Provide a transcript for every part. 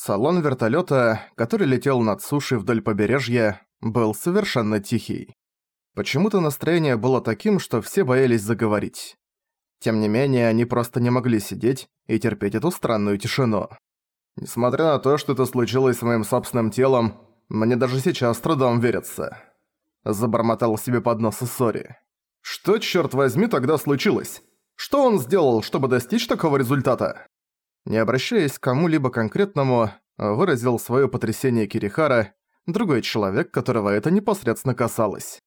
Салон вертолета, который летел над сушей вдоль побережья, был совершенно тихий. Почему-то настроение было таким, что все боялись заговорить. Тем не менее, они просто не могли сидеть и терпеть эту странную тишину. Несмотря на то, что это случилось с моим собственным телом, мне даже сейчас трудом верится. Забормотал себе под нос Сори. Что, черт возьми, тогда случилось? Что он сделал, чтобы достичь такого результата? Не обращаясь к кому-либо конкретному, выразил свое потрясение Кирихара, другой человек, которого это непосредственно касалось.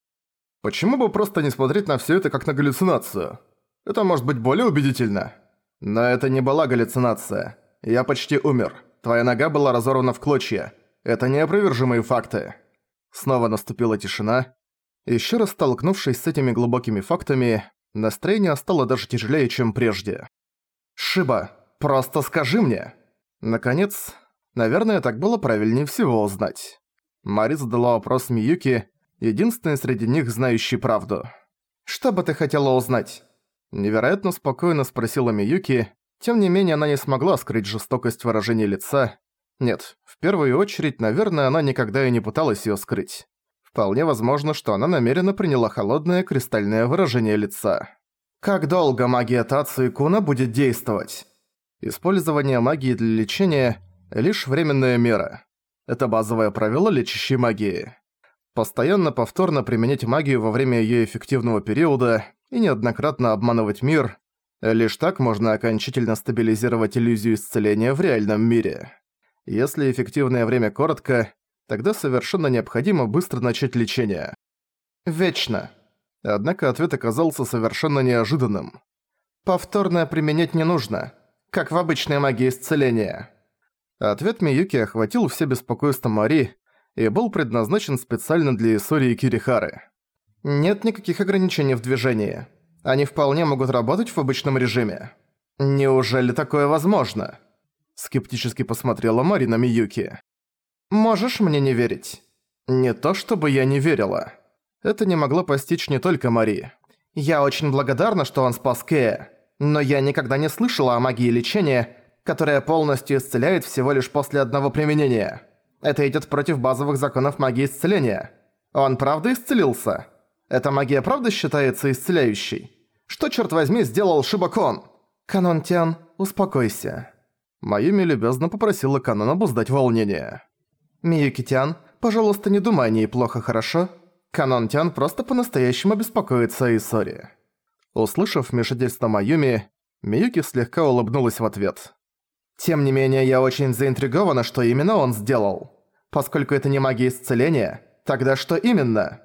Почему бы просто не смотреть на все это как на галлюцинацию? Это может быть более убедительно. Но это не была галлюцинация. Я почти умер. Твоя нога была разорвана в клочья. Это неопровержимые факты. Снова наступила тишина. Еще раз столкнувшись с этими глубокими фактами, настроение стало даже тяжелее, чем прежде. «Шиба, просто скажи мне!» Наконец, наверное, так было правильнее всего узнать. Мари задала вопрос Миюки, единственной среди них знающей правду. «Что бы ты хотела узнать?» Невероятно спокойно спросила Миюки, тем не менее она не смогла скрыть жестокость выражения лица. Нет, в первую очередь, наверное, она никогда и не пыталась её скрыть. Вполне возможно, что она намеренно приняла холодное кристальное выражение лица. Как долго магия Тацу и Куна будет действовать? Использование магии для лечения – лишь временная мера. Это базовое правило лечащей магии. Постоянно повторно применять магию во время её эффективного периода и неоднократно обманывать мир – лишь так можно окончательно стабилизировать иллюзию исцеления в реальном мире. Если эффективное время коротко, тогда совершенно необходимо быстро начать лечение. Вечно. Однако ответ оказался совершенно неожиданным. Повторно применять не нужно, как в обычной магии исцеления. Ответ Миюки охватил все беспокойство Мари, и был предназначен специально для Исори и Кирихары. Нет никаких ограничений в движении. Они вполне могут работать в обычном режиме. Неужели такое возможно? Скептически посмотрела Мари на Миюки. Можешь мне не верить? Не то чтобы я не верила. Это не могло постичь не только Мари. Я очень благодарна, что он спас Кея, но я никогда не слышала о магии лечения, которая полностью исцеляет всего лишь после одного применения. Это идет против базовых законов магии исцеления. Он правда исцелился? Эта магия правда считается исцеляющей? Что, черт возьми, сделал Шибакон? Канон-тян, успокойся. Майюми любезно попросила Канон обуздать волнение. Миюки-тян, пожалуйста, не думай о ней плохо, хорошо? Канон-тян просто по-настоящему беспокоится о Исори. Услышав вмешательство Майюми, Миюки слегка улыбнулась в ответ. Тем не менее, я очень заинтригована, что именно он сделал. Поскольку это не магия исцеления, тогда что именно?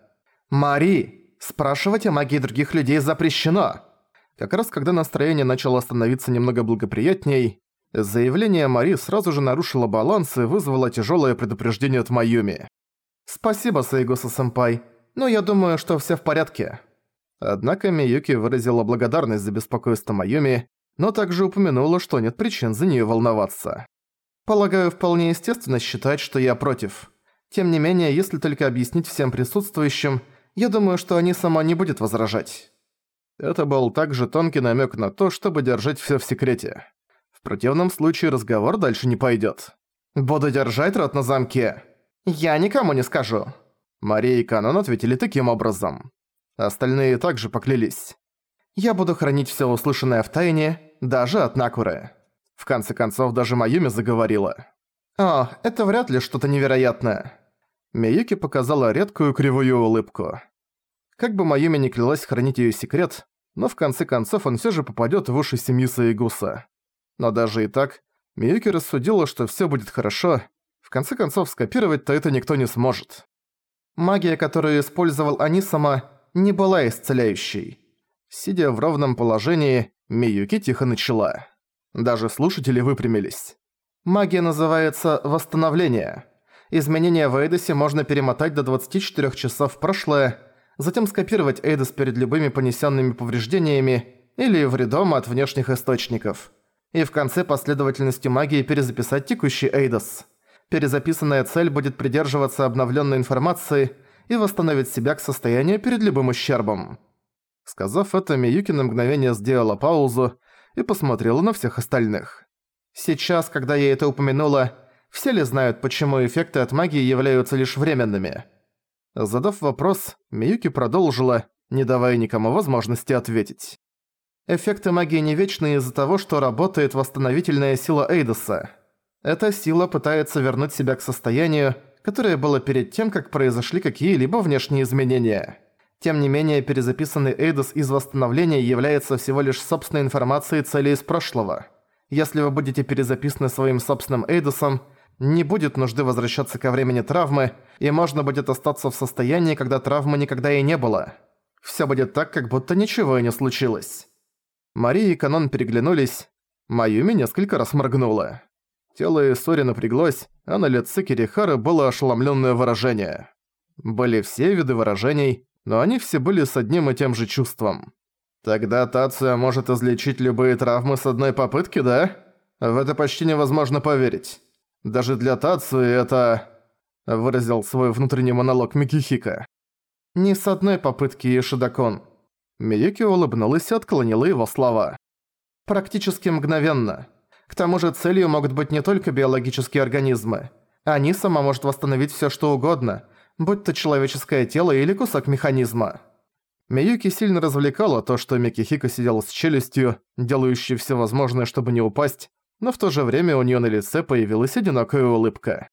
Мари, спрашивать о магии других людей запрещено. Как раз когда настроение начало становиться немного благоприятней, заявление Мари сразу же нарушило баланс и вызвало тяжелое предупреждение от Майюми. «Спасибо, Сайгуса-сэмпай, но я думаю, что все в порядке». Однако Миюки выразила благодарность за беспокойство Майюми, но также упомянула, что нет причин за нее волноваться. Полагаю, вполне естественно считать, что я против. Тем не менее, если только объяснить всем присутствующим, я думаю, что они сама не будет возражать. Это был также тонкий намек на то, чтобы держать все в секрете. В противном случае разговор дальше не пойдет. «Буду держать рот на замке. Я никому не скажу». Мария и Канон ответили таким образом. Остальные также поклялись. «Я буду хранить все услышанное в тайне, даже от Накуры. В конце концов, даже Майюми заговорила. «О, это вряд ли что-то невероятное». Миюки показала редкую кривую улыбку. Как бы Майюми не клялась хранить её секрет, но в конце концов он всё же попадёт в уши семьи Саигуса. Но даже и так, Миюки рассудила, что всё будет хорошо, в конце концов скопировать-то это никто не сможет. Магия, которую использовал Анисама, не была исцеляющей. Сидя в ровном положении, Миюки тихо начала. Даже слушатели выпрямились. Магия называется «восстановление». Изменения в Эйдосе можно перемотать до 24 часов в прошлое, затем скопировать Эйдос перед любыми понесенными повреждениями или вредом от внешних источников. И в конце последовательности магии перезаписать текущий Эйдос. Перезаписанная цель будет придерживаться обновленной информации и восстановить себя к состоянию перед любым ущербом. Сказав это, Миюки на мгновение сделала паузу и посмотрела на всех остальных. Сейчас, когда я это упомянула, все ли знают, почему эффекты от магии являются лишь временными? Задав вопрос, Миюки продолжила, не давая никому возможности ответить. Эффекты магии не вечны из-за того, что работает восстановительная сила Эйдоса. Эта сила пытается вернуть себя к состоянию, которое было перед тем, как произошли какие-либо внешние изменения. Тем не менее, перезаписанный Эйдос из восстановления является всего лишь собственной информацией цели из прошлого. Если вы будете перезаписаны своим собственным Эйдосом, не будет нужды возвращаться ко времени травмы, и можно будет остаться в состоянии, когда травмы никогда и не было. Всё будет так, как будто ничего и не случилось. Мария и Канон переглянулись. Майюми несколько раз моргнула. Тело Исори напряглось, а на лице Кирихары было ошеломлённое выражение. Были все виды выражений, но они все были с одним и тем же чувством. Тогда Тация может излечить любые травмы с одной попытки, да? В это почти невозможно поверить. Даже для Тации это... Выразил свой внутренний монолог Микихика. Не с одной попытки, Ишидакон. Миюки улыбнулась и отклонила его слова. Практически мгновенно. К тому же целью могут быть не только биологические организмы. Они сама может восстановить всё что угодно, будь то человеческое тело или кусок механизма. Миюки сильно развлекало то, что Микихико сидел с челюстью, делающей все возможное, чтобы не упасть, но в то же время у неё на лице появилась одинокая улыбка.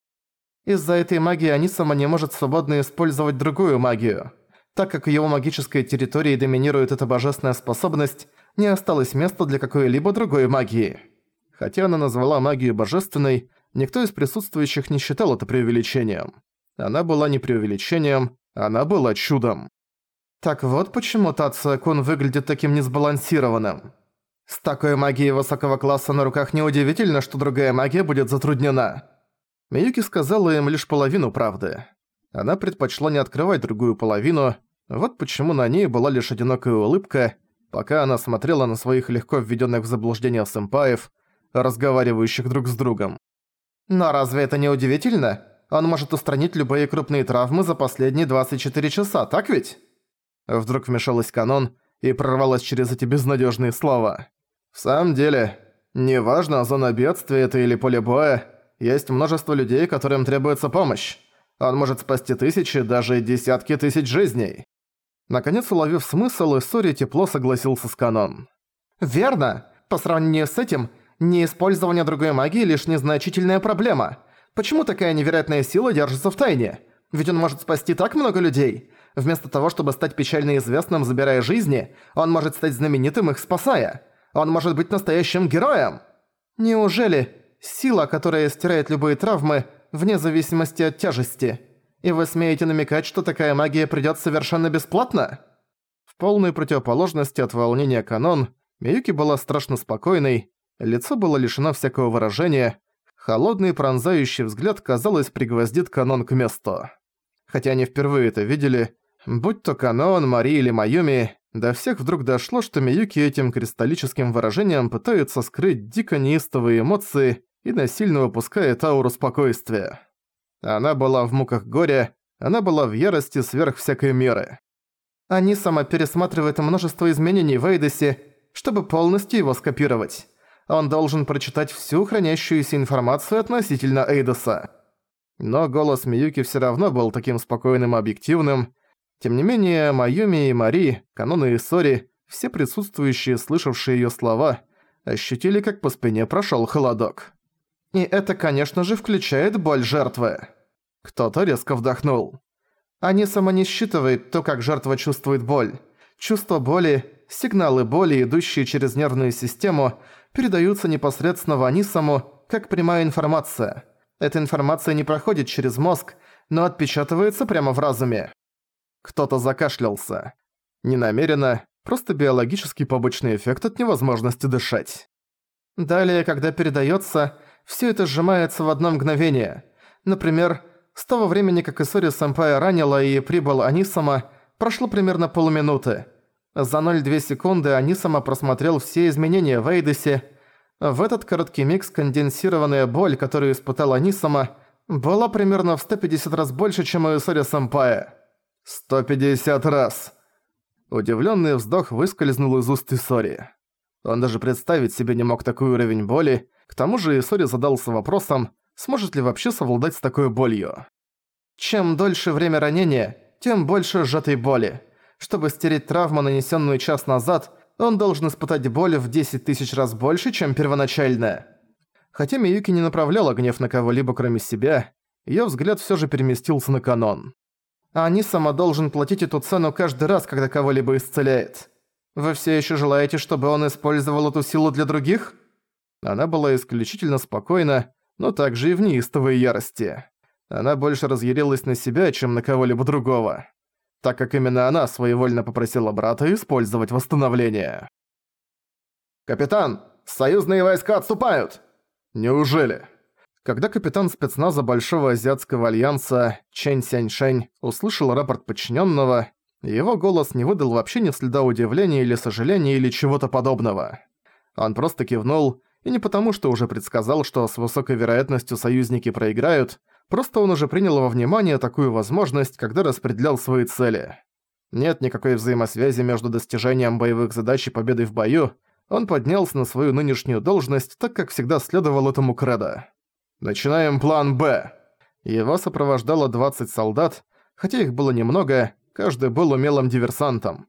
Из-за этой магии Анисама не может свободно использовать другую магию. Так как в его магической территории доминирует эта божественная способность, не осталось места для какой-либо другой магии. Хотя она назвала магию божественной, никто из присутствующих не считал это преувеличением. Она была не преувеличением, она была чудом. Так вот почему Тация-кун выглядит таким несбалансированным. С такой магией высокого класса на руках неудивительно, что другая магия будет затруднена. Миюки сказала им лишь половину правды. Она предпочла не открывать другую половину, вот почему на ней была лишь одинокая улыбка, пока она смотрела на своих легко введенных в заблуждение сэмпаев, разговаривающих друг с другом. «Но разве это не удивительно? Он может устранить любые крупные травмы за последние 24 часа, так ведь?» Вдруг вмешалась Канон и прорвалась через эти безнадежные слова. «В самом деле, неважно, зона бедствия это или поле боя, есть множество людей, которым требуется помощь. Он может спасти тысячи, даже десятки тысяч жизней». Наконец, уловив смысл, Исори тепло согласился с Канон. «Верно! По сравнению с этим, Неиспользование другой магии лишь незначительная проблема. Почему такая невероятная сила держится в тайне? Ведь он может спасти так много людей. Вместо того, чтобы стать печально известным, забирая жизни, он может стать знаменитым, их спасая. Он может быть настоящим героем. Неужели сила, которая стирает любые травмы, вне зависимости от тяжести? И вы смеете намекать, что такая магия придёт совершенно бесплатно? В полной противоположности от волнения канон, Миюки была страшно спокойной, Лицо было лишено всякого выражения, холодный пронзающий взгляд, казалось, пригвоздит канон к месту. Хотя они впервые это видели, будь то канон, Мари или Майюми, до всех вдруг дошло, что Миюки этим кристаллическим выражением пытаются скрыть дико неистовые эмоции и насильно выпускает ауру спокойствия. Она была в муках горя, она была в ярости сверх всякой меры. Они сама пересматривают множество изменений в Эйдосе, чтобы полностью его скопировать он должен прочитать всю хранящуюся информацию относительно Эйдоса. Но голос Миюки всё равно был таким спокойным и объективным. Тем не менее, Майюми и Мари, Каноны и Сори, все присутствующие, слышавшие её слова, ощутили, как по спине прошёл холодок. И это, конечно же, включает боль жертвы. Кто-то резко вдохнул. Они сама не считывают то, как жертва чувствует боль. Чувство боли, сигналы боли, идущие через нервную систему, передаются непосредственно в Анисаму как прямая информация. Эта информация не проходит через мозг, но отпечатывается прямо в разуме. Кто-то закашлялся. Ненамеренно, просто биологический побочный эффект от невозможности дышать. Далее, когда передается, все это сжимается в одно мгновение. Например, с того времени, как Исори Сэмпая ранила и прибыл Анисама, прошло примерно полминуты. За 0,2 секунды Анисама просмотрел все изменения в Эйдесе. В этот короткий миг сконденсированная боль, которую испытал Анисама, была примерно в 150 раз больше, чем у Исори Сэмпая. 150 раз! Удивленный вздох выскользнул из уст Исори. Он даже представить себе не мог такой уровень боли, к тому же Исори задался вопросом, сможет ли вообще совладать с такой болью. Чем дольше время ранения, тем больше сжатой боли. Чтобы стереть травму, нанесенную час назад, он должен испытать боль в 10 тысяч раз больше, чем первоначальная. Хотя Миюки не направляла гнев на кого-либо кроме себя, её взгляд всё же переместился на канон. А они сама должен платить эту цену каждый раз, когда кого-либо исцеляет. Вы все ещё желаете, чтобы он использовал эту силу для других? Она была исключительно спокойна, но также и в неистовой ярости. Она больше разъярилась на себя, чем на кого-либо другого, так как именно она своевольно попросила брата использовать восстановление. «Капитан, союзные войска отступают!» «Неужели?» Когда капитан спецназа Большого Азиатского Альянса Чэнь Сяньшэнь услышал рапорт подчиненного, его голос не выдал вообще ни следа удивления или сожаления или чего-то подобного. Он просто кивнул, и не потому, что уже предсказал, что с высокой вероятностью союзники проиграют, просто он уже принял во внимание такую возможность, когда распределял свои цели. Нет никакой взаимосвязи между достижением боевых задач и победой в бою, он поднялся на свою нынешнюю должность, так как всегда следовал этому кредо. «Начинаем план «Б». Его сопровождало 20 солдат, хотя их было немного, каждый был умелым диверсантом.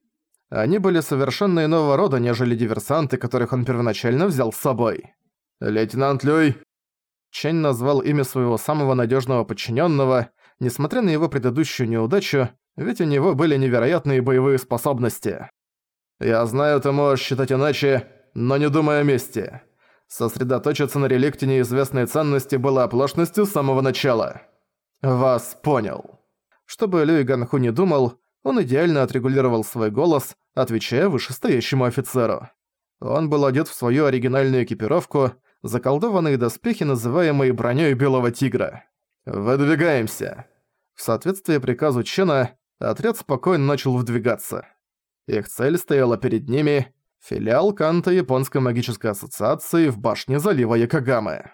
Они были совершенно иного рода, нежели диверсанты, которых он первоначально взял с собой. «Лейтенант Люй!» Чэнь назвал имя своего самого надежного подчиненного, несмотря на его предыдущую неудачу, ведь у него были невероятные боевые способности. «Я знаю, ты можешь считать иначе, но не думай о мести. Сосредоточиться на реликте неизвестной ценности было оплошностью с самого начала. Вас понял». Чтобы Люй Ганху не думал, он идеально отрегулировал свой голос, отвечая вышестоящему офицеру. Он был одет в свою оригинальную экипировку, заколдованные доспехи, называемые бронёй Белого Тигра. «Выдвигаемся!» В соответствии приказу Чена, отряд спокойно начал выдвигаться. Их цель стояла перед ними – филиал Канта Японской магической ассоциации в башне залива Якогамы.